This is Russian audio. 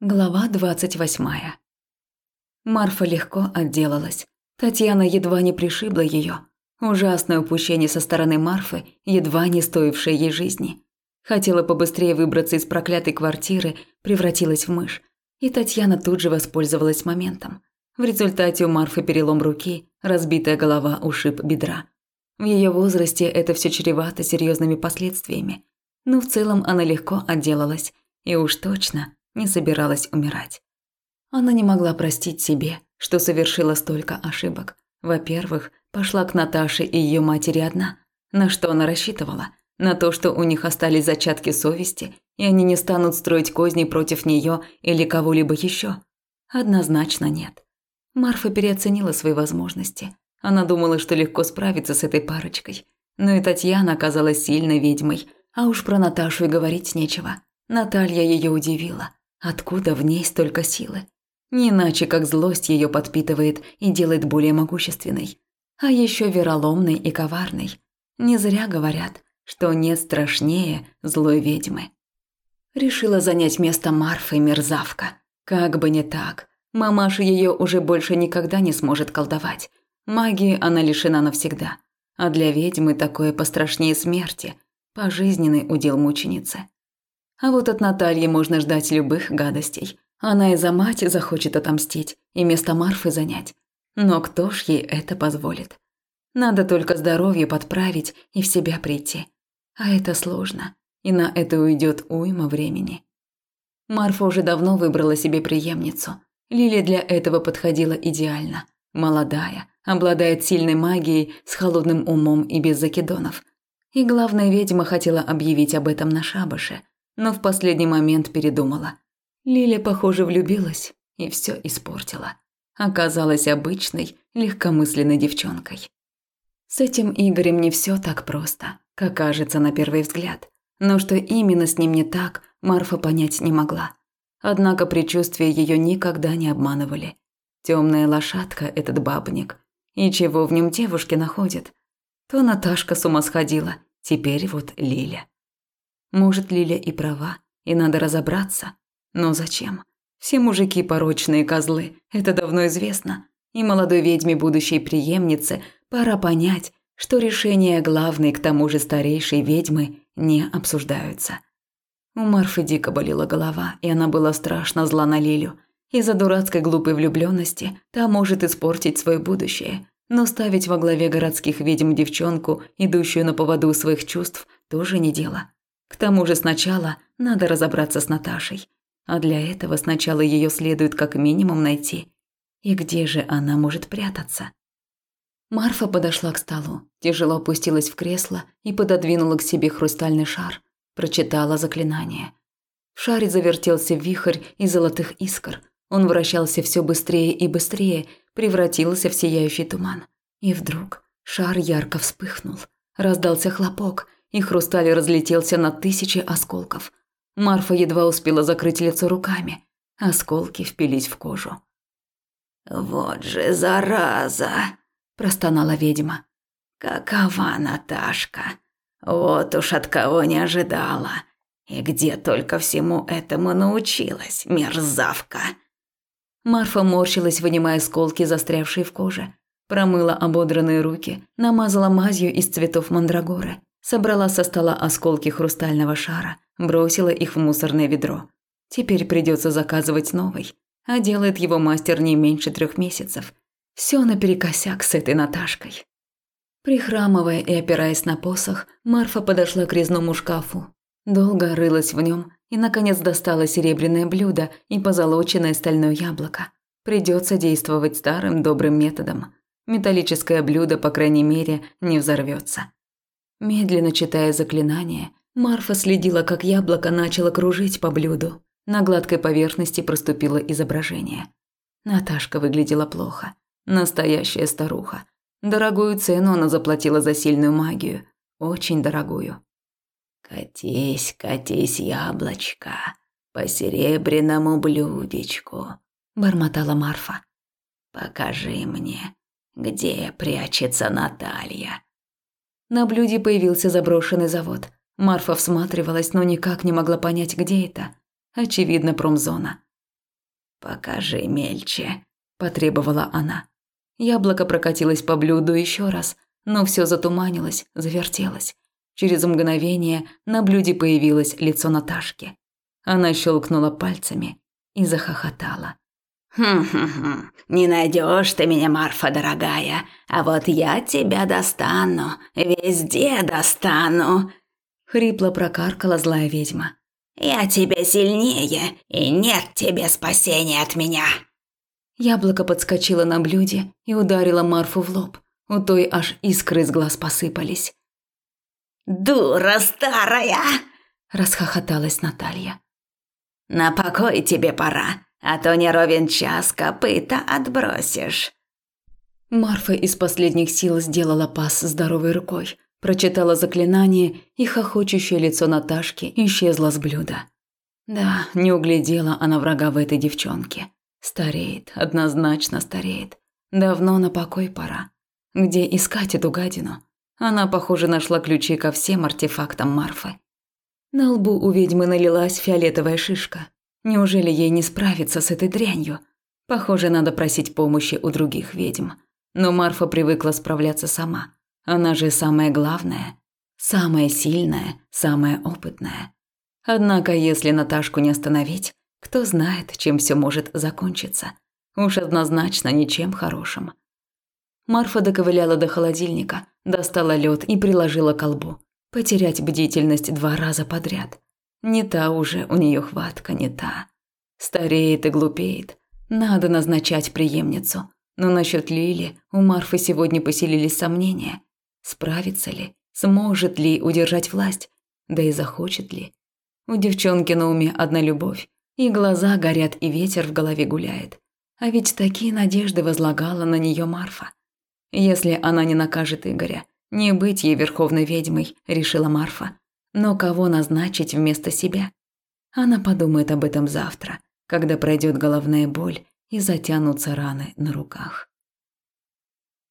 Глава двадцать восьмая. Марфа легко отделалась. Татьяна едва не пришибла ее. Ужасное упущение со стороны Марфы, едва не стоившее ей жизни. Хотела побыстрее выбраться из проклятой квартиры, превратилась в мышь. И Татьяна тут же воспользовалась моментом. В результате у Марфы перелом руки, разбитая голова, ушиб бедра. В ее возрасте это все чревато серьезными последствиями. Но в целом она легко отделалась. И уж точно не собиралась умирать. Она не могла простить себе, что совершила столько ошибок. Во-первых, пошла к Наташе и ее матери одна. На что она рассчитывала? На то, что у них остались зачатки совести, и они не станут строить козни против нее или кого-либо еще? Однозначно нет. Марфа переоценила свои возможности. Она думала, что легко справиться с этой парочкой. Но и Татьяна оказалась сильной ведьмой, а уж про Наташу и говорить нечего. Наталья ее удивила. Откуда в ней столько силы? Не иначе, как злость ее подпитывает и делает более могущественной. А еще вероломной и коварной. Не зря говорят, что нет страшнее злой ведьмы. Решила занять место Марфы мерзавка. Как бы не так. Мамаша ее уже больше никогда не сможет колдовать. Магии она лишена навсегда. А для ведьмы такое пострашнее смерти. Пожизненный удел мученицы. А вот от Натальи можно ждать любых гадостей. Она и за мать захочет отомстить, и место Марфы занять. Но кто ж ей это позволит? Надо только здоровье подправить и в себя прийти. А это сложно, и на это уйдет уйма времени. Марфа уже давно выбрала себе преемницу. Лилия для этого подходила идеально. Молодая, обладает сильной магией, с холодным умом и без закидонов. И главная ведьма хотела объявить об этом на шабаше, но в последний момент передумала. Лиля, похоже, влюбилась и все испортила. Оказалась обычной, легкомысленной девчонкой. С этим Игорем не все так просто, как кажется на первый взгляд. Но что именно с ним не так, Марфа понять не могла. Однако предчувствия ее никогда не обманывали. Темная лошадка этот бабник. И чего в нем девушки находят? То Наташка с ума сходила, теперь вот Лиля. Может, Лиля и права, и надо разобраться. Но зачем? Все мужики порочные козлы, это давно известно. И молодой ведьме будущей преемницы пора понять, что решения главной, к тому же старейшей ведьмы, не обсуждаются. У Марфы дико болела голова, и она была страшно зла на Лилю. Из-за дурацкой глупой влюбленности та может испортить свое будущее. Но ставить во главе городских ведьм девчонку, идущую на поводу своих чувств, тоже не дело. К тому же сначала надо разобраться с Наташей. А для этого сначала ее следует как минимум найти. И где же она может прятаться? Марфа подошла к столу, тяжело опустилась в кресло и пододвинула к себе хрустальный шар. Прочитала заклинание. В шаре завертелся вихрь из золотых искр. Он вращался все быстрее и быстрее, превратился в сияющий туман. И вдруг шар ярко вспыхнул. Раздался хлопок – и хрусталь разлетелся на тысячи осколков. Марфа едва успела закрыть лицо руками. Осколки впились в кожу. «Вот же зараза!» – простонала ведьма. «Какова Наташка? Вот уж от кого не ожидала. И где только всему этому научилась, мерзавка!» Марфа морщилась, вынимая осколки, застрявшие в коже. Промыла ободранные руки, намазала мазью из цветов мандрагоры. Собрала со стола осколки хрустального шара, бросила их в мусорное ведро. Теперь придется заказывать новый, а делает его мастер не меньше трех месяцев. Все наперекосяк с этой Наташкой. Прихрамывая и опираясь на посох, Марфа подошла к резному шкафу. Долго рылась в нем и, наконец, достала серебряное блюдо и позолоченное стальное яблоко. Придется действовать старым добрым методом. Металлическое блюдо, по крайней мере, не взорвется. Медленно читая заклинание, Марфа следила, как яблоко начало кружить по блюду. На гладкой поверхности проступило изображение. Наташка выглядела плохо. Настоящая старуха. Дорогую цену она заплатила за сильную магию. Очень дорогую. «Катись, катись, яблочко, по серебряному блюдечку», – бормотала Марфа. «Покажи мне, где прячется Наталья». На блюде появился заброшенный завод. Марфа всматривалась, но никак не могла понять, где это. Очевидно, промзона. покажи мельче», – потребовала она. Яблоко прокатилось по блюду еще раз, но все затуманилось, завертелось. Через мгновение на блюде появилось лицо Наташки. Она щелкнула пальцами и захохотала. «Хм-хм-хм, не найдешь ты меня, Марфа дорогая, а вот я тебя достану, везде достану!» Хрипло прокаркала злая ведьма. «Я тебе сильнее, и нет тебе спасения от меня!» Яблоко подскочило на блюде и ударило Марфу в лоб. У той аж искры из глаз посыпались. «Дура старая!» – расхохоталась Наталья. «На покой тебе пора, а то не ровен час копыта отбросишь». Марфа из последних сил сделала пас здоровой рукой, прочитала заклинание, и хохочущее лицо Наташки исчезло с блюда. Да, не углядела она врага в этой девчонке. Стареет, однозначно стареет. Давно на покой пора. Где искать эту гадину? Она, похоже, нашла ключи ко всем артефактам Марфы. На лбу у ведьмы налилась фиолетовая шишка. Неужели ей не справиться с этой дрянью? Похоже, надо просить помощи у других ведьм. Но Марфа привыкла справляться сама. Она же самая главная, самая сильная, самая опытная. Однако, если Наташку не остановить, кто знает, чем все может закончиться. Уж однозначно ничем хорошим. Марфа доковыляла до холодильника, достала лед и приложила к колбу. Потерять бдительность два раза подряд. Не та уже у нее хватка, не та. Стареет и глупеет. Надо назначать преемницу. Но насчет Лили у Марфы сегодня поселились сомнения. Справится ли? Сможет ли удержать власть? Да и захочет ли? У девчонки на уме одна любовь. И глаза горят, и ветер в голове гуляет. А ведь такие надежды возлагала на нее Марфа. Если она не накажет Игоря, не быть ей верховной ведьмой, решила Марфа. Но кого назначить вместо себя? Она подумает об этом завтра, когда пройдет головная боль и затянутся раны на руках.